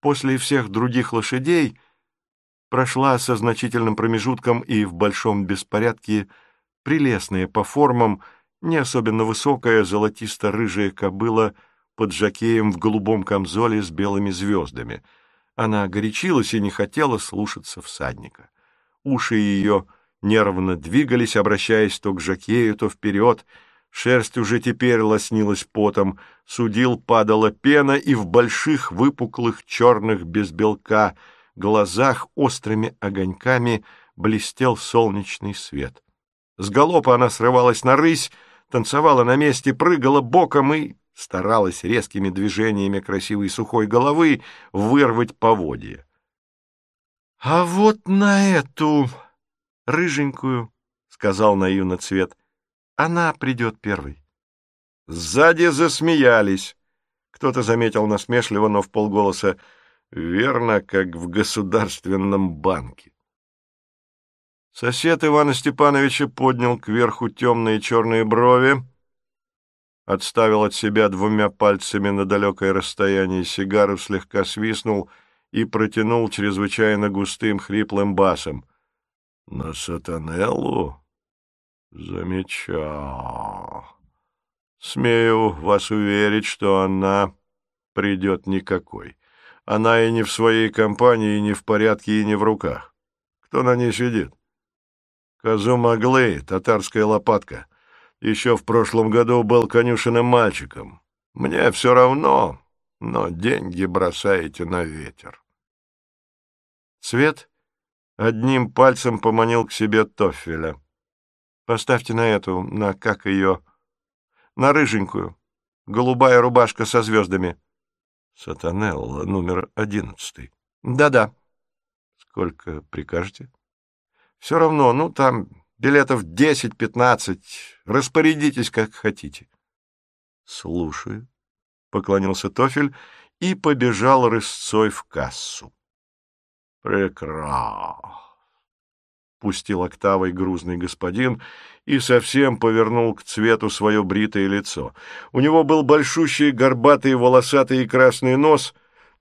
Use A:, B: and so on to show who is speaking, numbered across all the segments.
A: После всех других лошадей прошла со значительным промежутком и в большом беспорядке прелестная по формам, не особенно высокая золотисто-рыжая кобыла под жакеем в голубом камзоле с белыми звездами. Она горячилась и не хотела слушаться всадника. Уши ее нервно двигались, обращаясь то к жакею, то вперед, Шерсть уже теперь лоснилась потом, судил падала пена, и в больших выпуклых черных без белка глазах острыми огоньками блестел солнечный свет. С галопа она срывалась на рысь, танцевала на месте, прыгала боком и старалась резкими движениями красивой сухой головы вырвать поводья. — А вот на эту рыженькую, — сказал наивно цвет, она придет первой. Сзади засмеялись. Кто-то заметил насмешливо, но в полголоса «Верно, как в государственном банке». Сосед Ивана Степановича поднял кверху темные черные брови, отставил от себя двумя пальцами на далекое расстояние сигару, слегка свистнул и протянул чрезвычайно густым хриплым басом. — На сатанеллу? Замечал. Смею вас уверить, что она придет никакой. Она и не в своей компании, и не в порядке, и не в руках. Кто на ней сидит? Казумаглы, татарская лопатка. Еще в прошлом году был конюшенным мальчиком. Мне все равно, но деньги бросаете на ветер. Свет одним пальцем поманил к себе Тофеля. Поставьте на эту, на как ее... На рыженькую. Голубая рубашка со звездами. Сатанелла, номер одиннадцатый. Да-да. Сколько прикажете? Все равно, ну, там билетов десять-пятнадцать. Распорядитесь, как хотите. Слушаю. Поклонился Тофель и побежал рысцой в кассу. Прекрасно пустил октавой грузный господин и совсем повернул к цвету свое бритое лицо. У него был большущий горбатый волосатый и красный нос,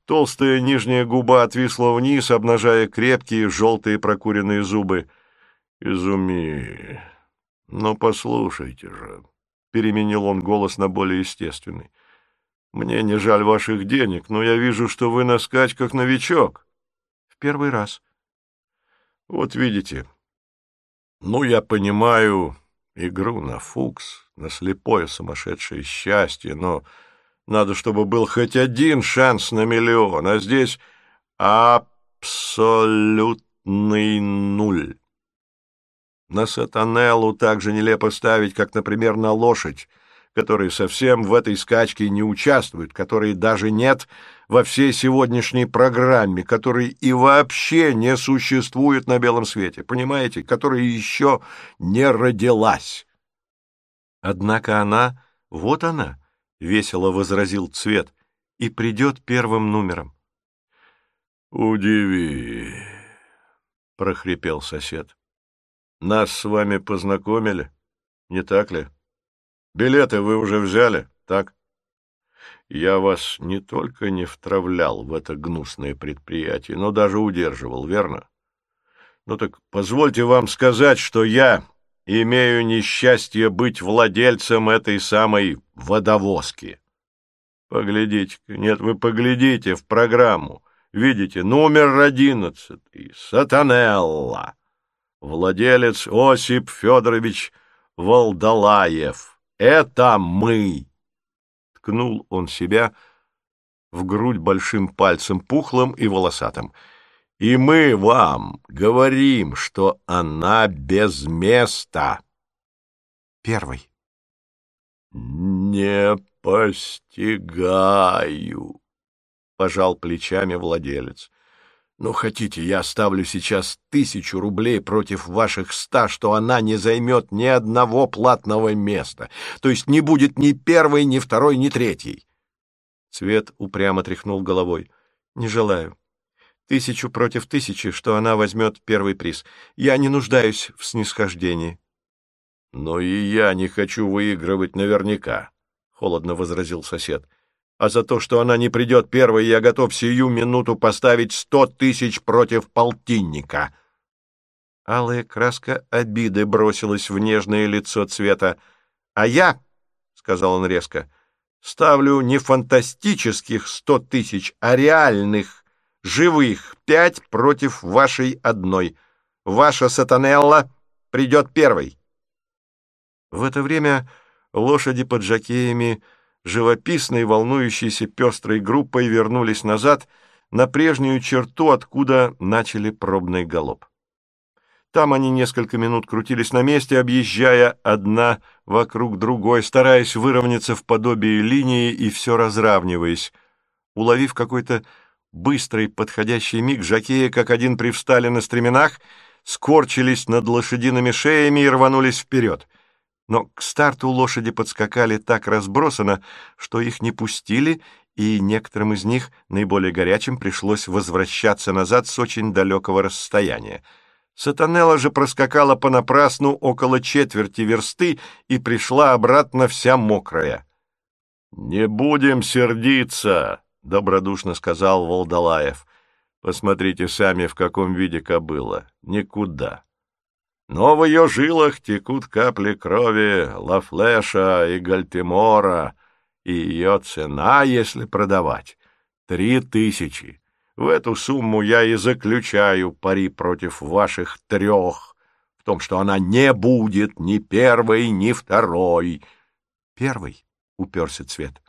A: толстая нижняя губа отвисла вниз, обнажая крепкие желтые прокуренные зубы. «Изуми! Ну, послушайте же!» — переменил он голос на более естественный. «Мне не жаль ваших денег, но я вижу, что вы на скачках новичок». «В первый раз», вот видите. Ну, я понимаю игру на фукс, на слепое сумасшедшее счастье, но надо, чтобы был хоть один шанс на миллион, а здесь абсолютный нуль. На сатанеллу так же нелепо ставить, как, например, на лошадь, которые совсем в этой скачке не участвуют, которые даже нет во всей сегодняшней программе, которой и вообще не существует на белом свете, понимаете, которая еще не родилась. Однако она, вот она, — весело возразил Цвет, — и придет первым номером. — Удиви, — прохрипел сосед. — Нас с вами познакомили, не так ли? — Билеты вы уже взяли, так? Я вас не только не втравлял в это гнусное предприятие, но даже удерживал, верно? Ну так позвольте вам сказать, что я имею несчастье быть владельцем этой самой водовозки. поглядите нет, вы поглядите в программу. Видите, номер одиннадцатый, Сатанелла. Владелец Осип Федорович Волдалаев. Это мы!» Ткнул он себя в грудь большим пальцем, пухлым и волосатым. «И мы вам говорим, что она без места!» Первый. «Не постигаю», — пожал плечами владелец. Ну, хотите, я ставлю сейчас тысячу рублей против ваших ста, что она не займет ни одного платного места, то есть не будет ни первой, ни второй, ни третьей. Цвет упрямо тряхнул головой. Не желаю. Тысячу против тысячи, что она возьмет первый приз. Я не нуждаюсь в снисхождении. — Но и я не хочу выигрывать наверняка, — холодно возразил сосед. А за то, что она не придет первой, я готов сию минуту поставить сто тысяч против полтинника».
B: Алая краска обиды бросилась в нежное лицо цвета. «А я, — сказал он резко, — ставлю не фантастических сто тысяч, а реальных, живых, пять против вашей одной. Ваша сатанелла придет первой». В это время лошади под жакеями живописной, волнующейся пестрой группой вернулись назад на прежнюю черту, откуда начали пробный галоп. Там они несколько минут крутились на месте, объезжая одна вокруг другой, стараясь выровняться в подобии линии и все разравниваясь. Уловив какой-то быстрый подходящий миг, жакеи, как один привстали на стременах, скорчились над лошадиными шеями и рванулись вперед. Но к старту лошади подскакали так разбросано, что их не пустили, и некоторым из них, наиболее горячим, пришлось возвращаться назад с очень далекого расстояния. Сатанелла же проскакала понапрасну около четверти версты и пришла обратно вся мокрая.
A: — Не будем сердиться, — добродушно сказал Волдалаев. — Посмотрите сами, в каком виде кобыла. Никуда. Но в ее жилах текут капли крови Лафлеша и Гальтимора, и ее цена, если продавать, три тысячи. В эту сумму я и заключаю пари против ваших трех, в том, что она не будет ни первой, ни второй.
B: Первый, — уперся Цвет.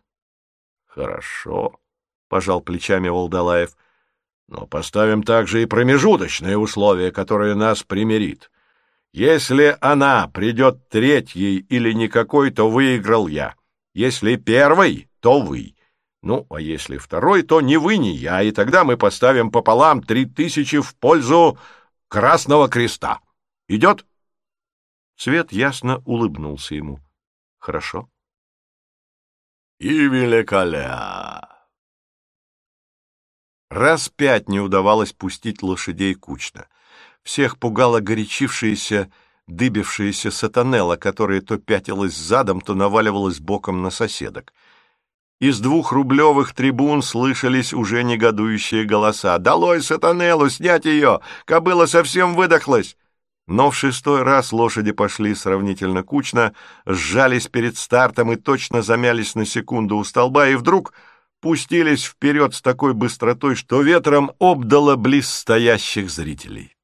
A: Хорошо, — пожал плечами Волдалаев, — но поставим также и промежуточное условие, которое нас примирит. Если она придет третьей или никакой, то выиграл я. Если первой, то вы. Ну, а если второй, то ни вы, ни я, и тогда мы поставим пополам три тысячи в пользу Красного Креста. Идет?
B: Цвет ясно улыбнулся ему. Хорошо.
A: И великоля!
B: Раз пять не удавалось пустить лошадей кучно. Всех пугала горячившаяся, дыбившаяся сатанелла, которая то пятилась задом, то наваливалась боком на соседок. Из двух рублевых трибун слышались уже негодующие голоса. «Долой сатанеллу! Снять ее! Кобыла совсем выдохлась!» Но в шестой раз лошади пошли сравнительно кучно, сжались перед стартом и точно замялись на секунду у столба, и вдруг пустились вперед с такой быстротой, что ветром обдало близ стоящих зрителей.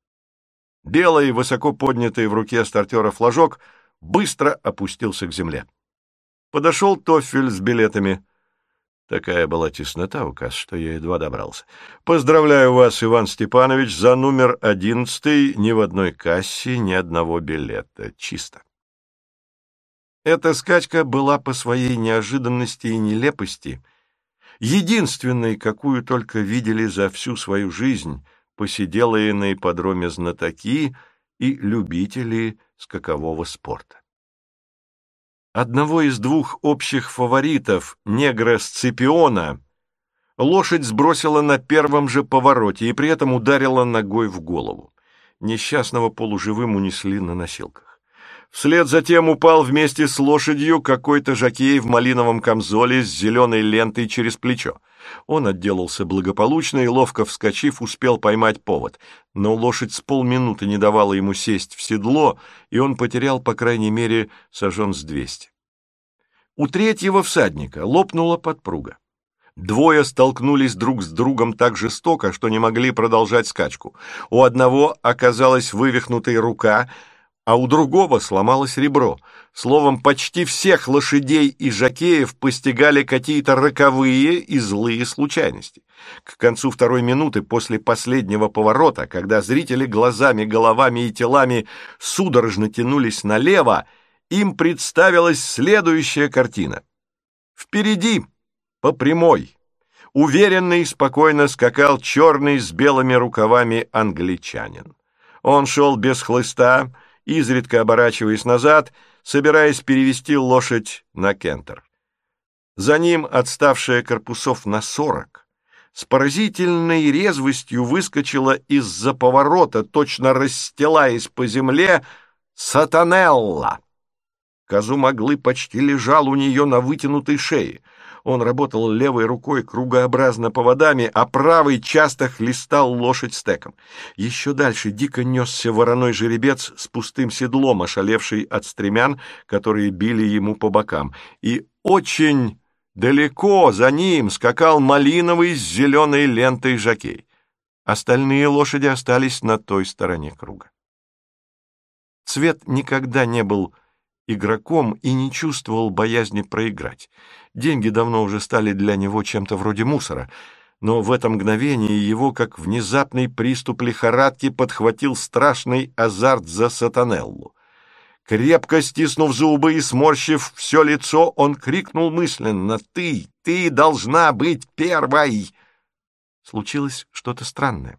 B: Белый, высоко поднятый в руке стартера флажок, быстро опустился к земле. Подошел Тофель с билетами — Такая была теснота у касс, что я едва добрался. Поздравляю вас, Иван Степанович, за номер одиннадцатый. Ни в одной кассе, ни одного билета. Чисто. Эта скачка была по своей неожиданности и нелепости единственной, какую только видели за всю свою жизнь посиделые на ипподроме знатоки и любители скакового спорта. Одного из двух общих фаворитов, негра Сципиона, лошадь сбросила на первом же повороте и при этом ударила ногой в голову. Несчастного полуживым унесли на носилках. Вслед затем упал вместе с лошадью какой-то жакей в малиновом камзоле с зеленой лентой через плечо. Он отделался благополучно и, ловко вскочив, успел поймать повод. Но лошадь с полминуты не давала ему сесть в седло, и он потерял, по крайней мере, сажен с двести. У третьего всадника лопнула подпруга. Двое столкнулись друг с другом так жестоко, что не могли продолжать скачку. У одного оказалась вывихнутая рука, а у другого сломалось ребро. Словом, почти всех лошадей и жакеев постигали какие-то роковые и злые случайности. К концу второй минуты после последнего поворота, когда зрители глазами, головами и телами судорожно тянулись налево, им представилась следующая картина. Впереди, по прямой, уверенно и спокойно скакал черный с белыми рукавами англичанин. Он шел без хлыста, изредка оборачиваясь назад, собираясь перевести лошадь на кентер. За ним, отставшая корпусов на сорок, с поразительной резвостью выскочила из-за поворота, точно расстилаясь по земле, Сатанелла. Казумаглы почти лежал у нее на вытянутой шее.
A: Он работал левой рукой кругообразно поводами, а правой часто хлестал лошадь стеком. Еще дальше дико несся вороной жеребец с пустым седлом, ошалевший от стремян, которые били ему по бокам. И очень далеко за ним скакал малиновый с зеленой лентой жакей. Остальные лошади остались на той стороне круга. Цвет никогда не был игроком и не чувствовал боязни проиграть. Деньги давно уже стали для него чем-то вроде мусора, но в это мгновение его, как внезапный приступ лихорадки, подхватил страшный азарт за сатанеллу. Крепко стиснув зубы и сморщив все лицо, он крикнул мысленно «Ты, ты должна быть первой!» Случилось что-то странное.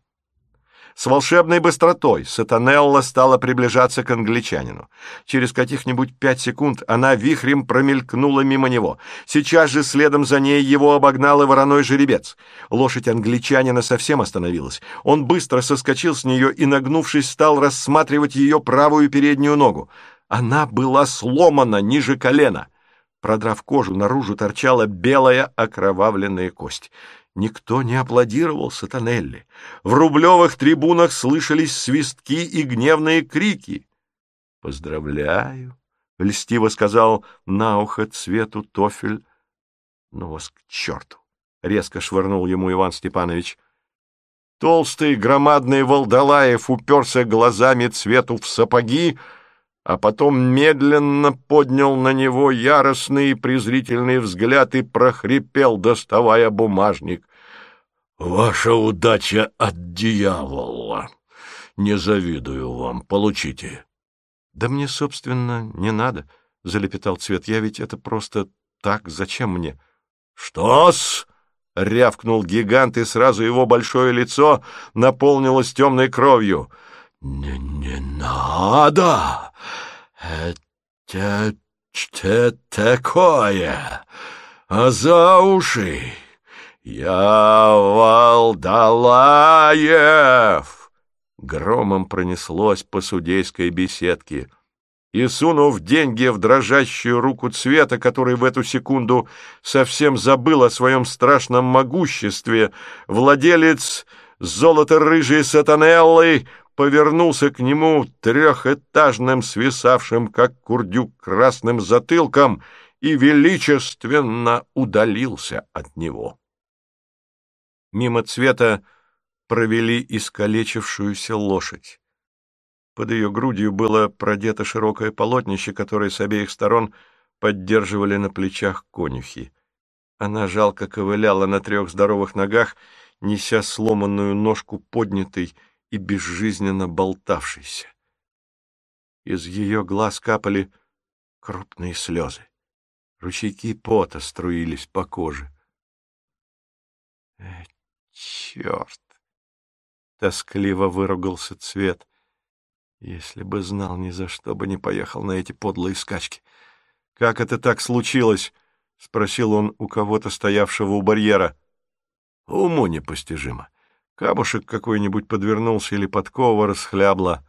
A: С волшебной быстротой Сатанелла стала приближаться к англичанину. Через каких-нибудь пять секунд она вихрем промелькнула мимо него. Сейчас же следом за ней его обогнал и вороной жеребец. Лошадь англичанина совсем остановилась. Он быстро соскочил с нее и, нагнувшись, стал рассматривать ее правую переднюю ногу. Она была сломана ниже колена. Продрав кожу, наружу торчала белая окровавленная кость. Никто не аплодировал Сатанелли. В рублевых трибунах слышались свистки и гневные крики. «Поздравляю!» — льстиво сказал на ухо цвету тофель. «Ну вас к черту!» — резко швырнул ему Иван Степанович. Толстый громадный Волдалаев уперся глазами цвету в сапоги, а потом медленно поднял на него яростный и презрительный взгляд и прохрипел, доставая бумажник. «Ваша удача от дьявола! Не завидую вам, получите!» «Да мне, собственно, не надо», — залепетал Цвет. «Я ведь это просто так, зачем мне?» «Что-с?» — рявкнул гигант, и сразу его большое лицо наполнилось темной кровью. «Не, не надо! Это что такое? А за уши? Я Валдалаев!» Громом пронеслось по судейской беседке. И, сунув деньги в дрожащую руку цвета, который в эту секунду совсем забыл о своем страшном могуществе, владелец золото-рыжей сатанеллы повернулся к нему трехэтажным, свисавшим, как курдюк, красным затылком и величественно удалился от него. Мимо цвета провели искалечившуюся лошадь. Под ее грудью было продето широкое полотнище, которое с обеих сторон поддерживали на плечах конюхи. Она жалко ковыляла на трех здоровых ногах, неся сломанную ножку поднятой и безжизненно болтавшейся. Из ее глаз капали крупные слезы. Ручейки пота струились по коже. «Э, черт! Тоскливо выругался Цвет. Если бы знал, ни за что бы не поехал на эти подлые скачки. «Как это так случилось?» — спросил он у кого-то, стоявшего у барьера. «Уму непостижимо. Камушек какой-нибудь подвернулся или подкова расхлябла.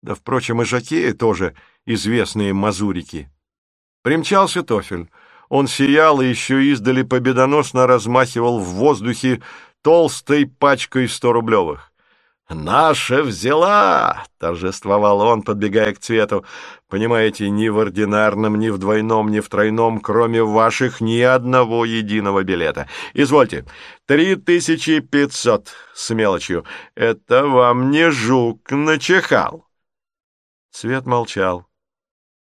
A: Да, впрочем, и жакеи тоже известные мазурики. Примчался Тофель. Он сиял и еще издали победоносно размахивал в воздухе толстой пачкой сто рублевых. «Наша взяла!» — торжествовал он, подбегая к цвету. «Понимаете, ни в ординарном, ни в двойном, ни в тройном, кроме ваших, ни одного единого билета. Извольте, три тысячи пятьсот с мелочью. Это вам не жук начихал!» Цвет молчал.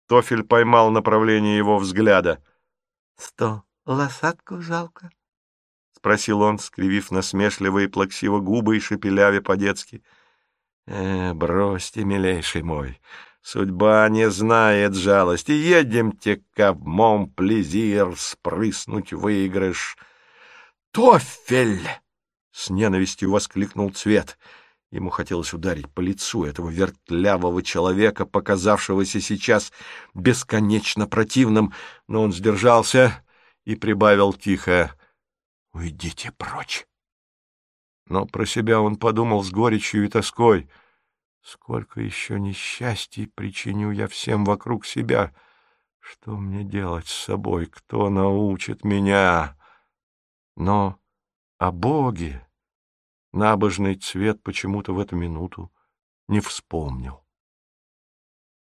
A: Тофель поймал направление его взгляда. «Сто лосатку жалко?» Спросил он, скривив насмешливо и плаксиво губы и шепеляве по-детски. «Э, бросьте, милейший мой, судьба не знает жалости. Едемте-ка в Монплезир спрыснуть выигрыш». «Тофель!» — с ненавистью воскликнул Цвет. Ему хотелось ударить по лицу этого вертлявого человека, показавшегося сейчас бесконечно противным, но он сдержался и прибавил тихо — Уйдите прочь. Но про себя он подумал с горечью и тоской. Сколько еще несчастий причиню я всем вокруг себя. Что мне делать с собой? Кто научит меня? Но о Боге набожный цвет почему-то в эту минуту не вспомнил.